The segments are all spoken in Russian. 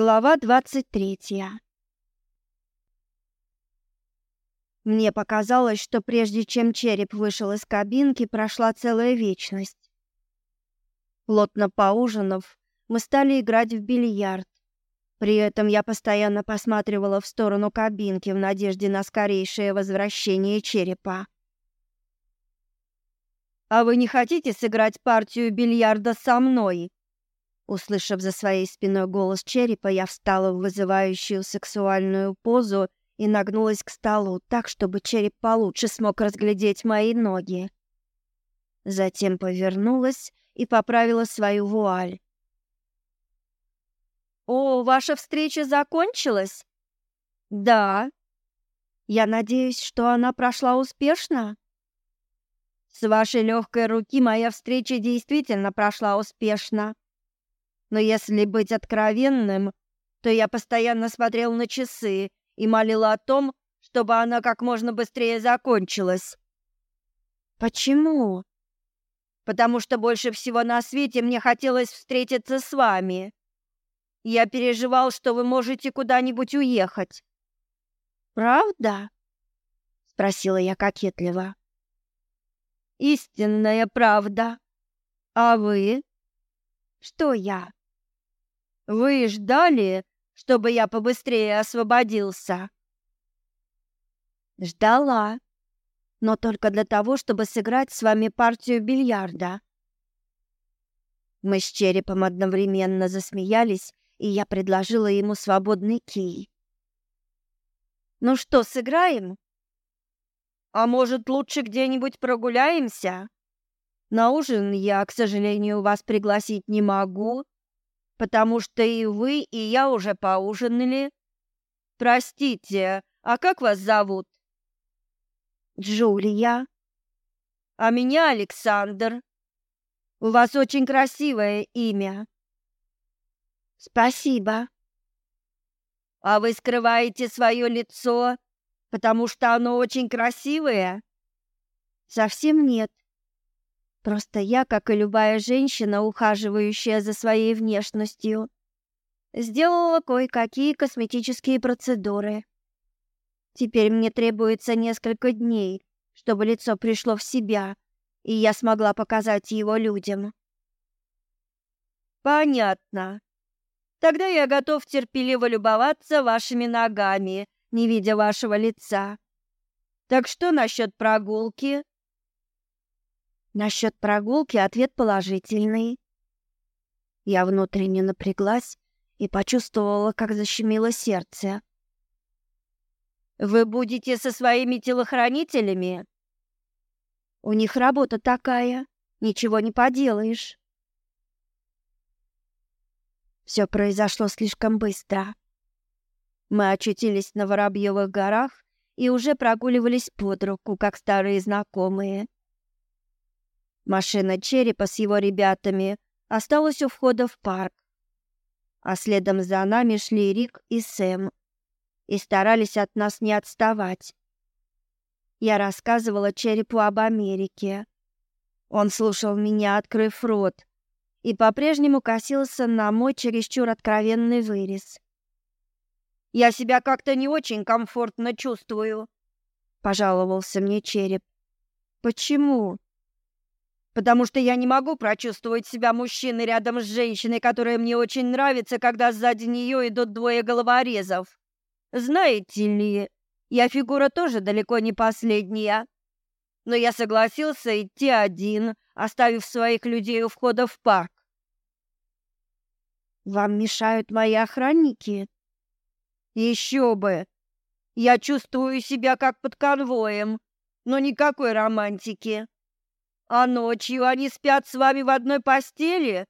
Глава 23. Мне показалось, что прежде чем череп вышел из кабинки, прошла целая вечность. Плотно поужинав, мы стали играть в бильярд. При этом я постоянно посматривала в сторону кабинки в надежде на скорейшее возвращение черепа. «А вы не хотите сыграть партию бильярда со мной?» Услышав за своей спиной голос черепа, я встала в вызывающую сексуальную позу и нагнулась к столу так, чтобы череп получше смог разглядеть мои ноги. Затем повернулась и поправила свою вуаль. «О, ваша встреча закончилась?» «Да». «Я надеюсь, что она прошла успешно?» «С вашей легкой руки моя встреча действительно прошла успешно», но если быть откровенным, то я постоянно смотрел на часы и молил о том, чтобы она как можно быстрее закончилась. Почему? Потому что больше всего на свете мне хотелось встретиться с вами. Я переживал, что вы можете куда-нибудь уехать. Правда? спросила я кокетливо. Истинная правда. А вы? Что я? Вы ждали, чтобы я побыстрее освободился? Ждала, но только для того, чтобы сыграть с вами партию бильярда. Мы с черепом одновременно засмеялись, и я предложила ему свободный кий. Ну что, сыграем? А может, лучше где-нибудь прогуляемся? На ужин я, к сожалению, вас пригласить не могу, потому что и вы, и я уже поужинали. Простите, а как вас зовут? Джулия. А меня Александр. У вас очень красивое имя. Спасибо. А вы скрываете свое лицо, потому что оно очень красивое? Совсем нет. Просто я, как и любая женщина, ухаживающая за своей внешностью, сделала кое-какие косметические процедуры. Теперь мне требуется несколько дней, чтобы лицо пришло в себя, и я смогла показать его людям. Понятно. Тогда я готов терпеливо любоваться вашими ногами, не видя вашего лица. Так что насчет прогулки? Насчет прогулки ответ положительный. Я внутренне напряглась и почувствовала, как защемило сердце. Вы будете со своими телохранителями? У них работа такая, ничего не поделаешь. Все произошло слишком быстро. Мы очутились на Воробьевых горах и уже прогуливались под руку, как старые знакомые. Машина черепа с его ребятами осталась у входа в парк. А следом за нами шли Рик и Сэм и старались от нас не отставать. Я рассказывала черепу об Америке. Он слушал меня, открыв рот, и по-прежнему косился на мой чересчур откровенный вырез. «Я себя как-то не очень комфортно чувствую», — пожаловался мне череп. «Почему?» Потому что я не могу прочувствовать себя мужчиной рядом с женщиной, которая мне очень нравится, когда сзади нее идут двое головорезов. Знаете ли, я фигура тоже далеко не последняя. Но я согласился идти один, оставив своих людей у входа в парк. Вам мешают мои охранники? Еще бы. Я чувствую себя как под конвоем, но никакой романтики. А ночью они спят с вами в одной постели?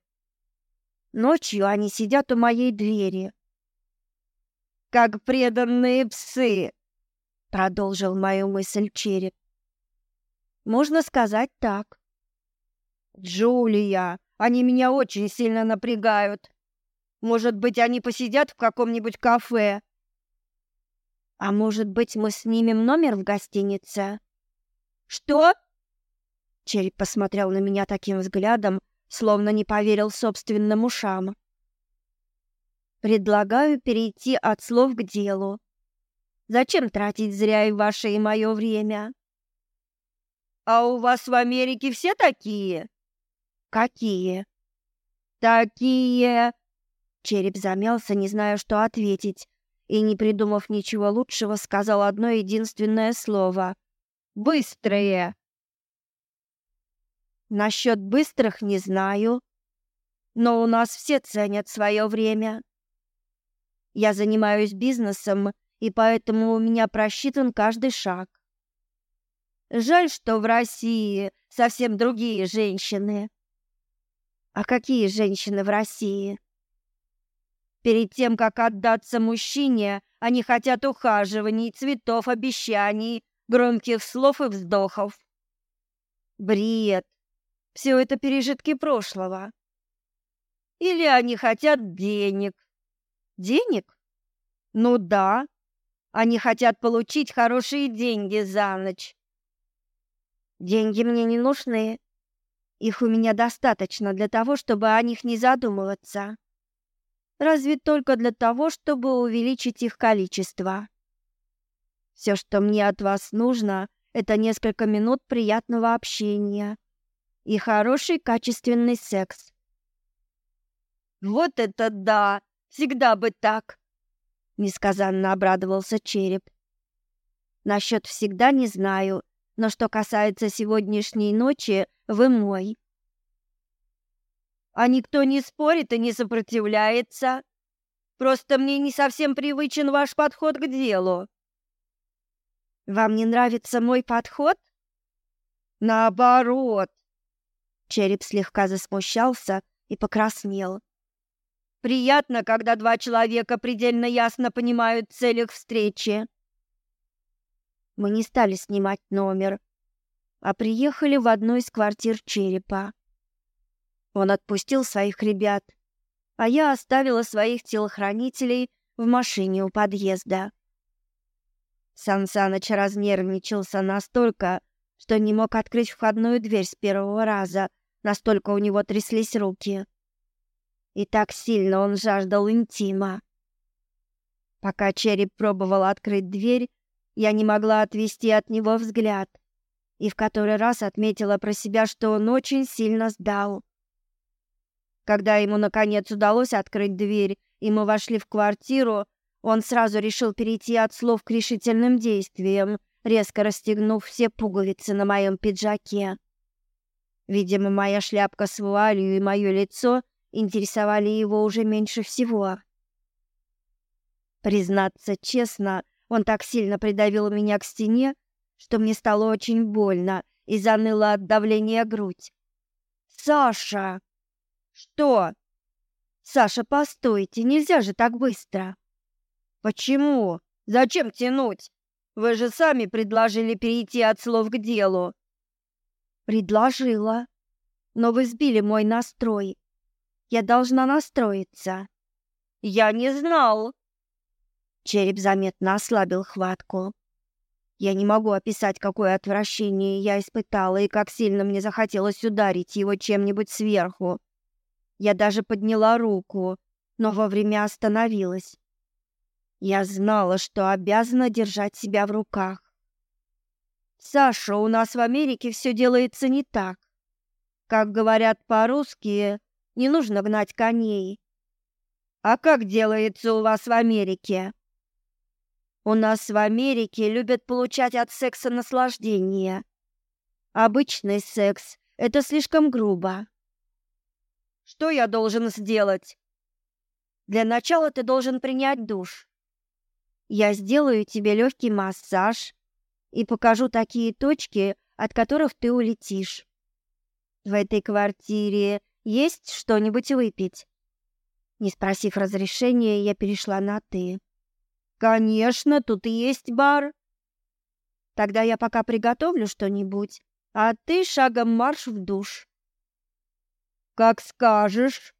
Ночью они сидят у моей двери. Как преданные псы, продолжил мою мысль череп. Можно сказать так. Джулия, они меня очень сильно напрягают. Может быть, они посидят в каком-нибудь кафе? А может быть, мы снимем номер в гостинице? Что? Череп посмотрел на меня таким взглядом, словно не поверил собственным ушам. Предлагаю перейти от слов к делу. Зачем тратить зря и ваше, и мое время? А у вас в Америке все такие? Какие? Такие. Череп замялся, не зная, что ответить, и, не придумав ничего лучшего, сказал одно единственное слово. «Быстрые!» Насчет быстрых не знаю, но у нас все ценят свое время. Я занимаюсь бизнесом, и поэтому у меня просчитан каждый шаг. Жаль, что в России совсем другие женщины. А какие женщины в России? Перед тем, как отдаться мужчине, они хотят ухаживаний, цветов, обещаний, громких слов и вздохов. Бред. Все это пережитки прошлого. Или они хотят денег. Денег? Ну да. Они хотят получить хорошие деньги за ночь. Деньги мне не нужны. Их у меня достаточно для того, чтобы о них не задумываться. Разве только для того, чтобы увеличить их количество. Все, что мне от вас нужно, это несколько минут приятного общения и хороший качественный секс. Вот это да! Всегда бы так! Несказанно обрадовался череп. Насчет всегда не знаю, но что касается сегодняшней ночи, вы мой. А никто не спорит и не сопротивляется. Просто мне не совсем привычен ваш подход к делу. Вам не нравится мой подход? Наоборот, Череп слегка засмущался и покраснел. «Приятно, когда два человека предельно ясно понимают целях встречи». Мы не стали снимать номер, а приехали в одну из квартир Черепа. Он отпустил своих ребят, а я оставила своих телохранителей в машине у подъезда. Сан Саныч разнервничался настолько, что не мог открыть входную дверь с первого раза, настолько у него тряслись руки. И так сильно он жаждал интима. Пока череп пробовал открыть дверь, я не могла отвести от него взгляд и в который раз отметила про себя, что он очень сильно сдал. Когда ему наконец удалось открыть дверь, и мы вошли в квартиру, он сразу решил перейти от слов к решительным действиям резко расстегнув все пуговицы на моем пиджаке. Видимо, моя шляпка с вуалью и мое лицо интересовали его уже меньше всего. Признаться честно, он так сильно придавил меня к стене, что мне стало очень больно и заныло от давления грудь. «Саша!» «Что?» «Саша, постойте, нельзя же так быстро!» «Почему? Зачем тянуть?» Вы же сами предложили перейти от слов к делу. Предложила, но вы сбили мой настрой. Я должна настроиться. Я не знал. Череп заметно ослабил хватку. Я не могу описать, какое отвращение я испытала и как сильно мне захотелось ударить его чем-нибудь сверху. Я даже подняла руку, но вовремя остановилась. Я знала, что обязана держать себя в руках. Саша, у нас в Америке все делается не так. Как говорят по-русски, не нужно гнать коней. А как делается у вас в Америке? У нас в Америке любят получать от секса наслаждение. Обычный секс – это слишком грубо. Что я должен сделать? Для начала ты должен принять душ. Я сделаю тебе легкий массаж и покажу такие точки, от которых ты улетишь. В этой квартире есть что-нибудь выпить? Не спросив разрешения, я перешла на ты. Конечно, тут и есть бар. Тогда я пока приготовлю что-нибудь, а ты шагом марш в душ. Как скажешь.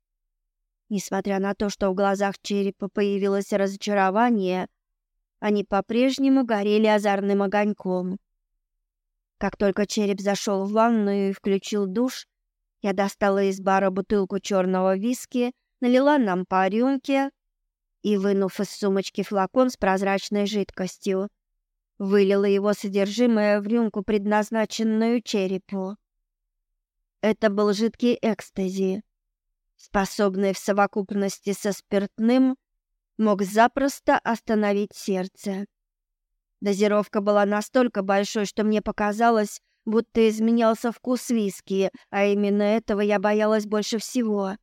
Несмотря на то, что в глазах черепа появилось разочарование, они по-прежнему горели озорным огоньком. Как только череп зашел в ванную и включил душ, я достала из бара бутылку черного виски, налила нам по рюмке и, вынув из сумочки флакон с прозрачной жидкостью, вылила его содержимое в рюмку, предназначенную черепу. Это был жидкий экстази, способный в совокупности со спиртным мог запросто остановить сердце. Дозировка была настолько большой, что мне показалось, будто изменялся вкус виски, а именно этого я боялась больше всего.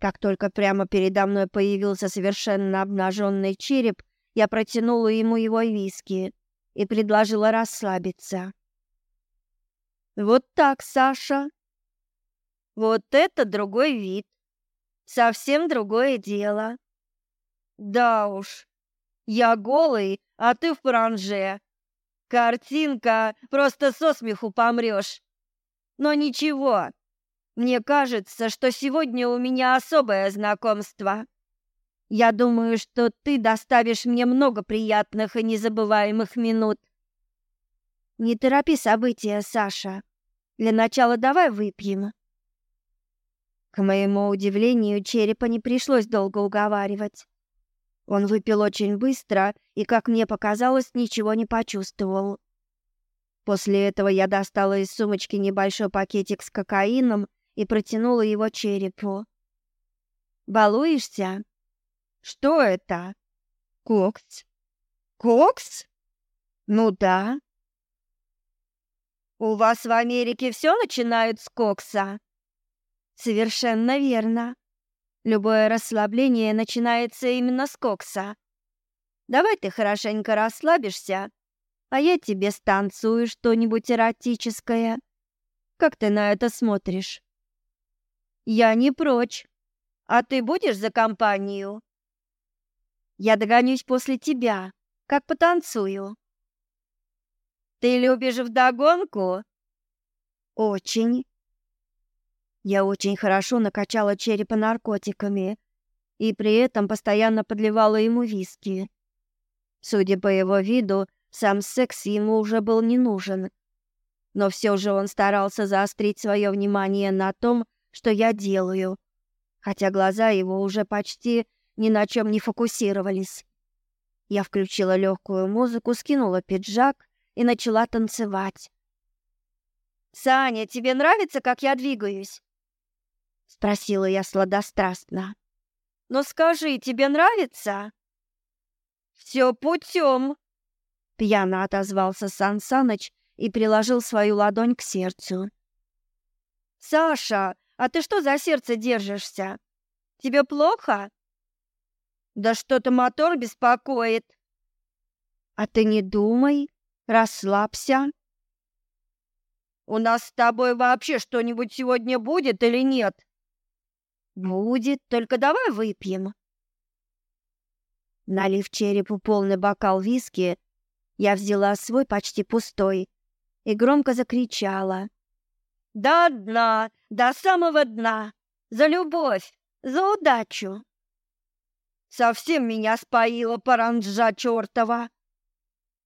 Как только прямо передо мной появился совершенно обнаженный череп, я протянула ему его виски и предложила расслабиться. «Вот так, Саша. Вот это другой вид. Совсем другое дело». Да уж. Я голый, а ты в паранже. Картинка, просто со смеху помрешь. Но ничего, мне кажется, что сегодня у меня особое знакомство. Я думаю, что ты доставишь мне много приятных и незабываемых минут. Не торопи события, Саша. Для начала давай выпьем. К моему удивлению, черепа не пришлось долго уговаривать. Он выпил очень быстро и, как мне показалось, ничего не почувствовал. После этого я достала из сумочки небольшой пакетик с кокаином и протянула его черепу. «Балуешься?» «Что это?» «Кокс». «Кокс?» «Ну да». «У вас в Америке все начинают с кокса?» «Совершенно верно». Любое расслабление начинается именно с кокса. Давай ты хорошенько расслабишься, а я тебе станцую что-нибудь эротическое. Как ты на это смотришь? Я не прочь. А ты будешь за компанию? Я догонюсь после тебя, как потанцую. Ты любишь вдогонку? Очень. Я очень хорошо накачала черепа наркотиками и при этом постоянно подливала ему виски. Судя по его виду, сам секс ему уже был не нужен. Но все же он старался заострить свое внимание на том, что я делаю, хотя глаза его уже почти ни на чем не фокусировались. Я включила легкую музыку, скинула пиджак и начала танцевать. «Саня, тебе нравится, как я двигаюсь?» — спросила я сладострастно. «Но скажи, тебе нравится?» «Все путем!» — пьяно отозвался Сан Саныч и приложил свою ладонь к сердцу. «Саша, а ты что за сердце держишься? Тебе плохо?» «Да что-то мотор беспокоит!» «А ты не думай, расслабься!» «У нас с тобой вообще что-нибудь сегодня будет или нет?» Будет, только давай выпьем. Налив черепу полный бокал виски, я взяла свой почти пустой и громко закричала. «До дна! До самого дна! За любовь! За удачу!» «Совсем меня споила паранджа чертова!»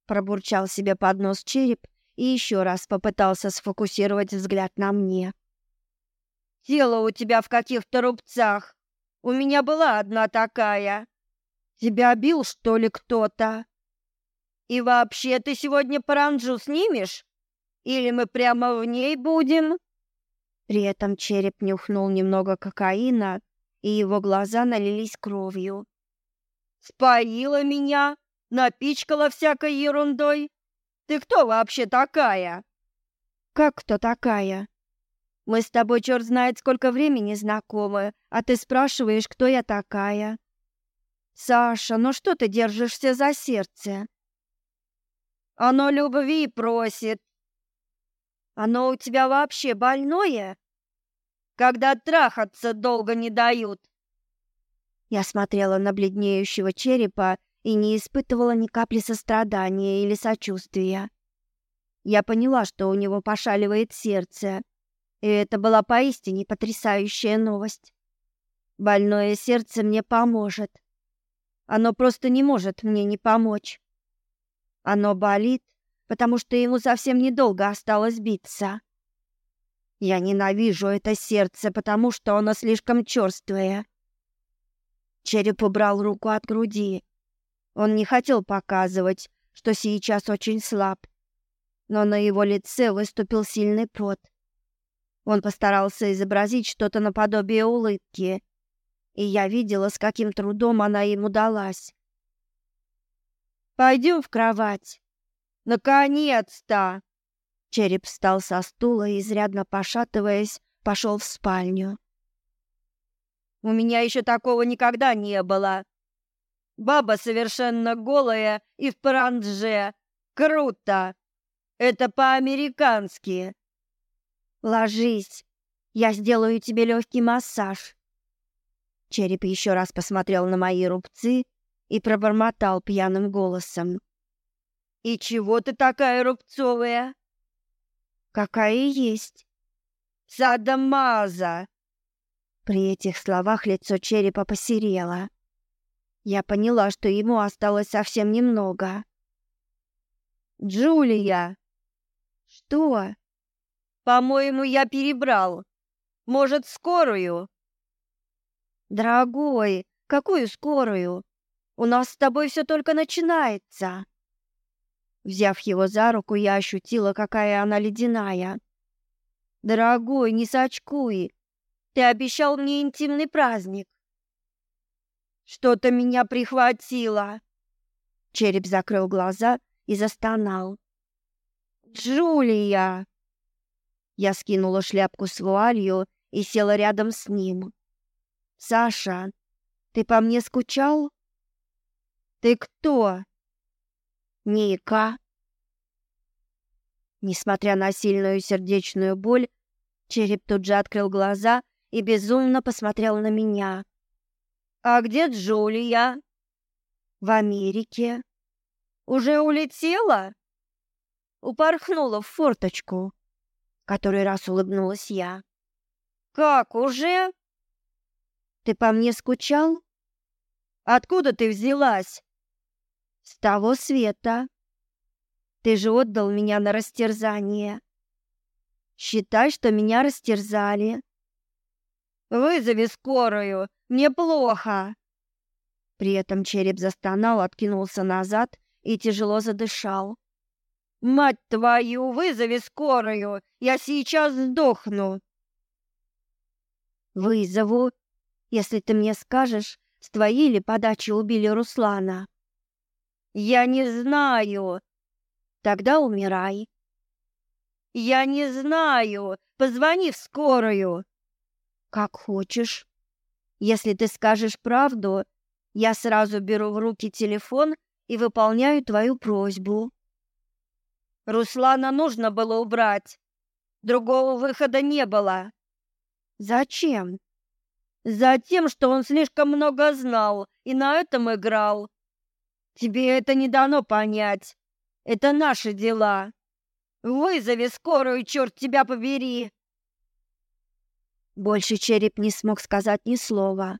Пробурчал себе под нос череп и еще раз попытался сфокусировать взгляд на мне. Дело у тебя в каких-то рубцах. У меня была одна такая. Тебя бил, что ли, кто-то? И вообще, ты сегодня паранджу снимешь? Или мы прямо в ней будем?» При этом череп нюхнул немного кокаина, и его глаза налились кровью. «Споила меня, напичкала всякой ерундой. Ты кто вообще такая?» «Как кто такая?» Мы с тобой черт знает сколько времени знакомы, а ты спрашиваешь, кто я такая. Саша, ну что ты держишься за сердце? Оно любви просит. Оно у тебя вообще больное? Когда трахаться долго не дают. Я смотрела на бледнеющего черепа и не испытывала ни капли сострадания или сочувствия. Я поняла, что у него пошаливает сердце. И это была поистине потрясающая новость. Больное сердце мне поможет. Оно просто не может мне не помочь. Оно болит, потому что ему совсем недолго осталось биться. Я ненавижу это сердце, потому что оно слишком черствое. Череп убрал руку от груди. Он не хотел показывать, что сейчас очень слаб. Но на его лице выступил сильный пот. Он постарался изобразить что-то наподобие улыбки, и я видела, с каким трудом она ему далась. «Пойдем в кровать!» «Наконец-то!» Череп встал со стула, и изрядно пошатываясь, пошел в спальню. «У меня еще такого никогда не было!» Баба совершенно голая и в парандже. Круто! Это по-американски. Ложись, я сделаю тебе легкий массаж. Череп еще раз посмотрел на мои рубцы и пробормотал пьяным голосом. «И чего ты такая рубцовая?» «Какая есть?» «Садамаза!» При этих словах лицо черепа посерело. Я поняла, что ему осталось совсем немного. «Джулия!» «Что?» По-моему, я перебрал. Может, скорую? Дорогой, какую скорую? У нас с тобой все только начинается. Взяв его за руку, я ощутила, какая она ледяная. Дорогой, не сочкуй. Ты обещал мне интимный праздник. Что-то меня прихватило. Череп закрыл глаза и застонал. Джулия! Я скинула шляпку с вуалью и села рядом с ним. «Саша, ты по мне скучал?» «Ты кто?» «Ника». Несмотря на сильную сердечную боль, череп тут же открыл глаза и безумно посмотрел на меня. «А где Джулия?» «В Америке». «Уже улетела?» «Упорхнула в форточку» который раз улыбнулась я. «Как уже?» «Ты по мне скучал?» «Откуда ты взялась?» «С того света. Ты же отдал меня на растерзание. Считай, что меня растерзали». «Вызови скорую, мне плохо!» При этом череп застонал, откинулся назад и тяжело задышал. Мать твою, вызови скорую, я сейчас сдохну. Вызову, если ты мне скажешь, с твоей ли подачи убили Руслана. Я не знаю. Тогда умирай. Я не знаю. Позвони в скорую. Как хочешь. Если ты скажешь правду, я сразу беру в руки телефон и выполняю твою просьбу. Руслана нужно было убрать. Другого выхода не было. Зачем? Затем, что он слишком много знал и на этом играл. Тебе это не дано понять. Это наши дела. Вызови скорую, черт тебя побери. Больше череп не смог сказать ни слова.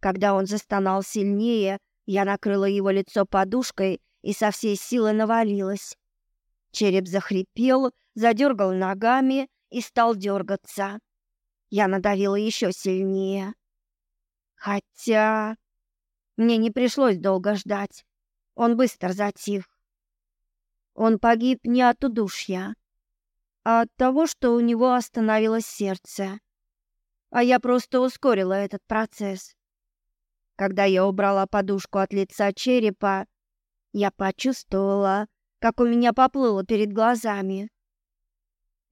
Когда он застонал сильнее, я накрыла его лицо подушкой и со всей силы навалилась. Череп захрипел, задергал ногами и стал дергаться. Я надавила еще сильнее. Хотя... Мне не пришлось долго ждать. Он быстро затих. Он погиб не от удушья, а от того, что у него остановилось сердце. А я просто ускорила этот процесс. Когда я убрала подушку от лица черепа, я почувствовала, как у меня поплыло перед глазами.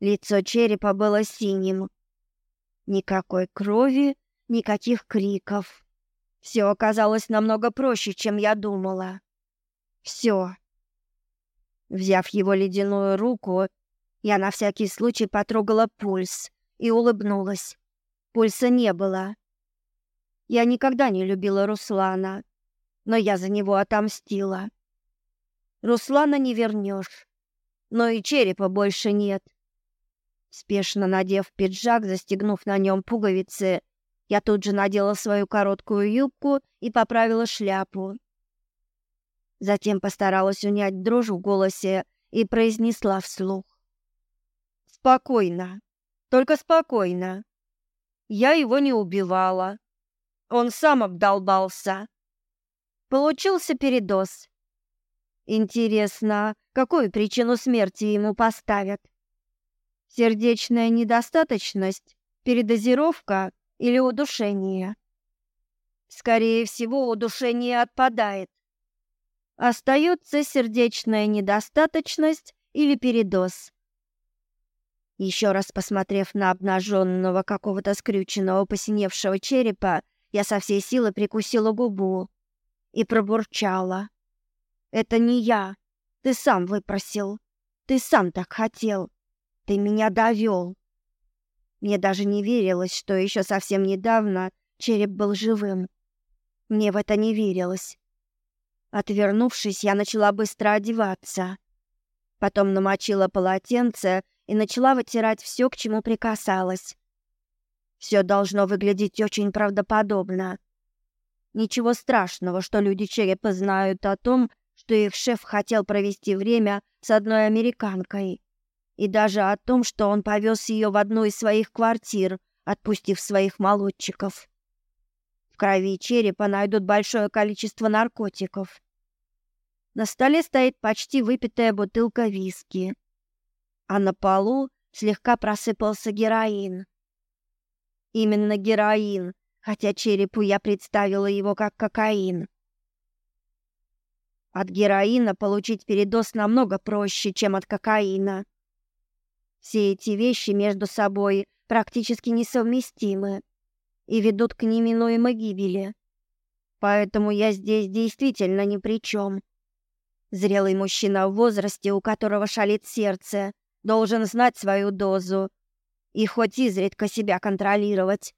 Лицо черепа было синим. Никакой крови, никаких криков. Все оказалось намного проще, чем я думала. Все. Взяв его ледяную руку, я на всякий случай потрогала пульс и улыбнулась. Пульса не было. Я никогда не любила Руслана, но я за него отомстила. Руслана не вернешь. Но и черепа больше нет. Спешно надев пиджак, застегнув на нем пуговицы, я тут же надела свою короткую юбку и поправила шляпу. Затем постаралась унять дрожь в голосе и произнесла вслух. «Спокойно, только спокойно. Я его не убивала. Он сам обдолбался. Получился передоз. Интересно, какую причину смерти ему поставят? Сердечная недостаточность, передозировка или удушение? Скорее всего, удушение отпадает. Остается сердечная недостаточность или передоз. Еще раз посмотрев на обнаженного какого-то скрюченного посиневшего черепа, я со всей силы прикусила губу и пробурчала. Это не я. Ты сам выпросил. Ты сам так хотел. Ты меня довел. Мне даже не верилось, что еще совсем недавно череп был живым. Мне в это не верилось. Отвернувшись, я начала быстро одеваться. Потом намочила полотенце и начала вытирать все, к чему прикасалась. Все должно выглядеть очень правдоподобно. Ничего страшного, что люди черепа знают о том, что их шеф хотел провести время с одной американкой, и даже о том, что он повез ее в одну из своих квартир, отпустив своих молодчиков. В крови черепа найдут большое количество наркотиков. На столе стоит почти выпитая бутылка виски, а на полу слегка просыпался героин. Именно героин, хотя черепу я представила его как кокаин. От героина получить передоз намного проще, чем от кокаина. Все эти вещи между собой практически несовместимы и ведут к неминуемой гибели. Поэтому я здесь действительно ни при чем. Зрелый мужчина в возрасте, у которого шалит сердце, должен знать свою дозу и хоть изредка себя контролировать.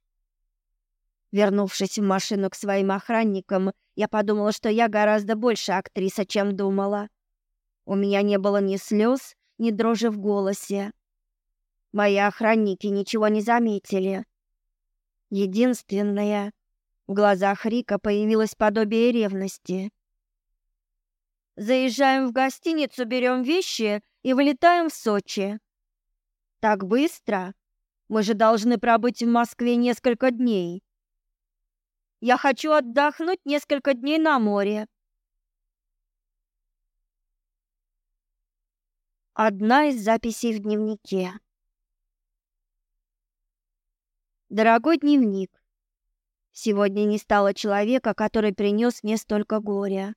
Вернувшись в машину к своим охранникам, я подумала, что я гораздо больше актриса, чем думала. У меня не было ни слез, ни дрожи в голосе. Мои охранники ничего не заметили. Единственное, в глазах Рика появилось подобие ревности. Заезжаем в гостиницу, берем вещи и вылетаем в Сочи. Так быстро? Мы же должны пробыть в Москве несколько дней. Я хочу отдохнуть несколько дней на море. Одна из записей в дневнике. Дорогой дневник, сегодня не стало человека, который принес мне столько горя.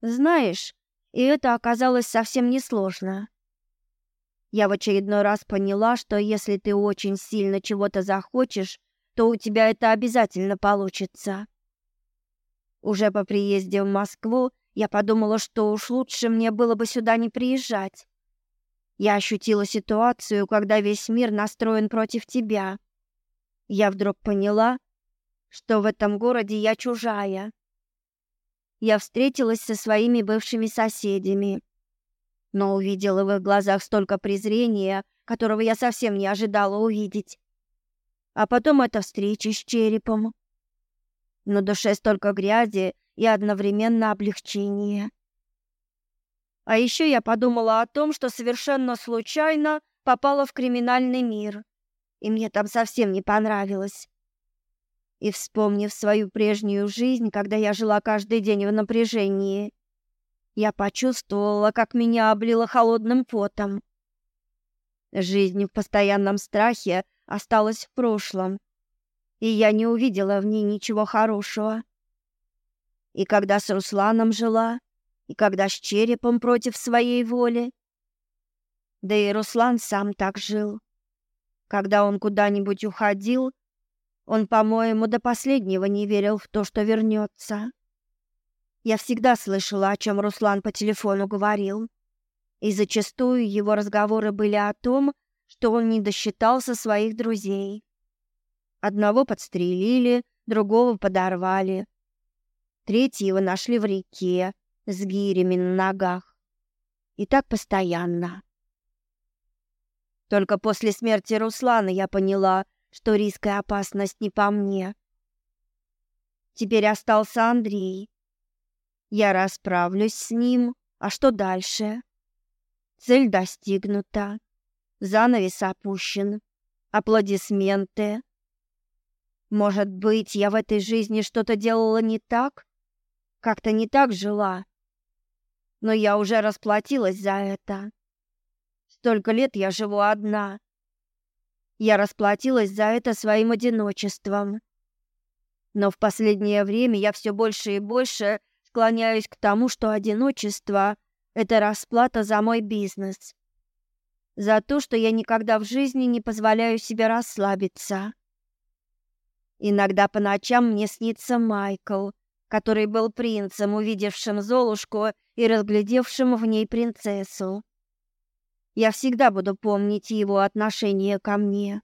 Знаешь, и это оказалось совсем несложно. Я в очередной раз поняла, что если ты очень сильно чего-то захочешь, то у тебя это обязательно получится. Уже по приезде в Москву я подумала, что уж лучше мне было бы сюда не приезжать. Я ощутила ситуацию, когда весь мир настроен против тебя. Я вдруг поняла, что в этом городе я чужая. Я встретилась со своими бывшими соседями, но увидела в их глазах столько презрения, которого я совсем не ожидала увидеть а потом это встречи с черепом. На душе столько грязи и одновременно облегчение. А еще я подумала о том, что совершенно случайно попала в криминальный мир, и мне там совсем не понравилось. И вспомнив свою прежнюю жизнь, когда я жила каждый день в напряжении, я почувствовала, как меня облило холодным потом. Жизнь в постоянном страхе — осталось в прошлом, и я не увидела в ней ничего хорошего. И когда с Русланом жила, и когда с черепом против своей воли. Да и Руслан сам так жил. Когда он куда-нибудь уходил, он, по-моему, до последнего не верил в то, что вернется. Я всегда слышала, о чем Руслан по телефону говорил. И зачастую его разговоры были о том, что что он не досчитался своих друзей. Одного подстрелили, другого подорвали. Третьего нашли в реке с гирями на ногах. И так постоянно. Только после смерти Руслана я поняла, что риск и опасность не по мне. Теперь остался Андрей. Я расправлюсь с ним, а что дальше? Цель достигнута. Занавес опущен. Аплодисменты. Может быть, я в этой жизни что-то делала не так? Как-то не так жила. Но я уже расплатилась за это. Столько лет я живу одна. Я расплатилась за это своим одиночеством. Но в последнее время я все больше и больше склоняюсь к тому, что одиночество — это расплата за мой бизнес за то, что я никогда в жизни не позволяю себе расслабиться. Иногда по ночам мне снится Майкл, который был принцем, увидевшим Золушку и разглядевшим в ней принцессу. Я всегда буду помнить его отношение ко мне.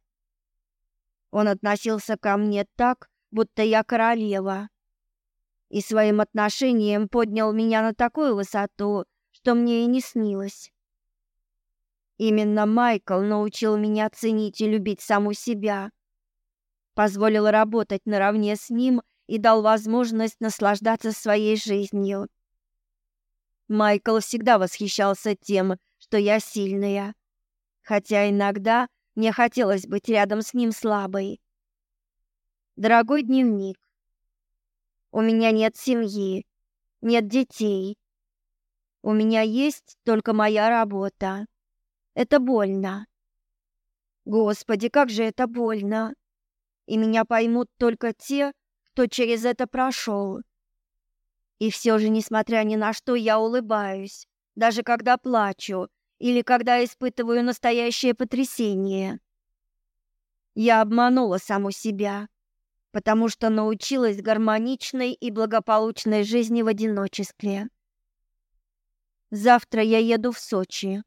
Он относился ко мне так, будто я королева, и своим отношением поднял меня на такую высоту, что мне и не снилось. Именно Майкл научил меня ценить и любить саму себя. Позволил работать наравне с ним и дал возможность наслаждаться своей жизнью. Майкл всегда восхищался тем, что я сильная, хотя иногда мне хотелось быть рядом с ним слабой. Дорогой дневник, у меня нет семьи, нет детей. У меня есть только моя работа. Это больно. Господи, как же это больно. И меня поймут только те, кто через это прошел. И все же, несмотря ни на что, я улыбаюсь, даже когда плачу или когда испытываю настоящее потрясение. Я обманула саму себя, потому что научилась гармоничной и благополучной жизни в одиночестве. Завтра я еду в Сочи.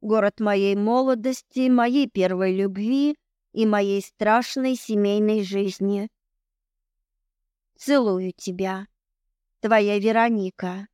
Город моей молодости, моей первой любви и моей страшной семейной жизни. Целую тебя. Твоя Вероника.